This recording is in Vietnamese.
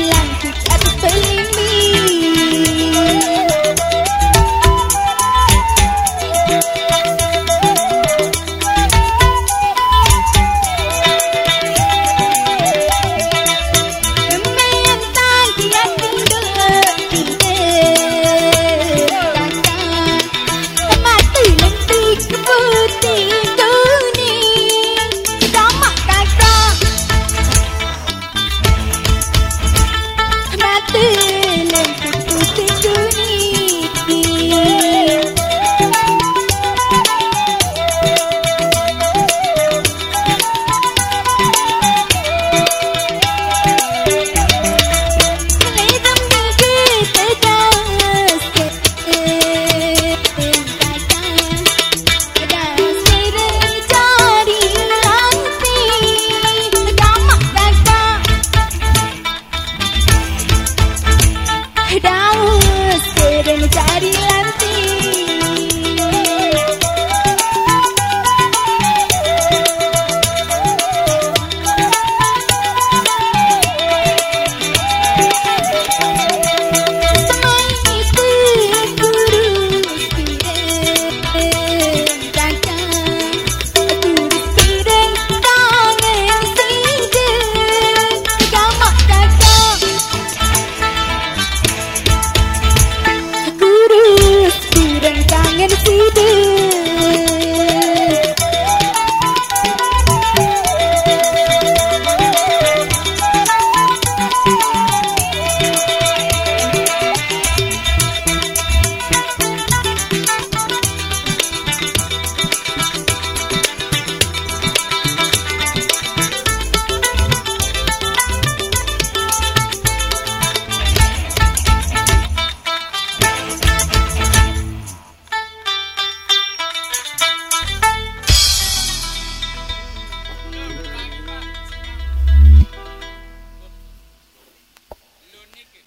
Làm chuyện em thấy đau sẽ Dah sedang đi lagi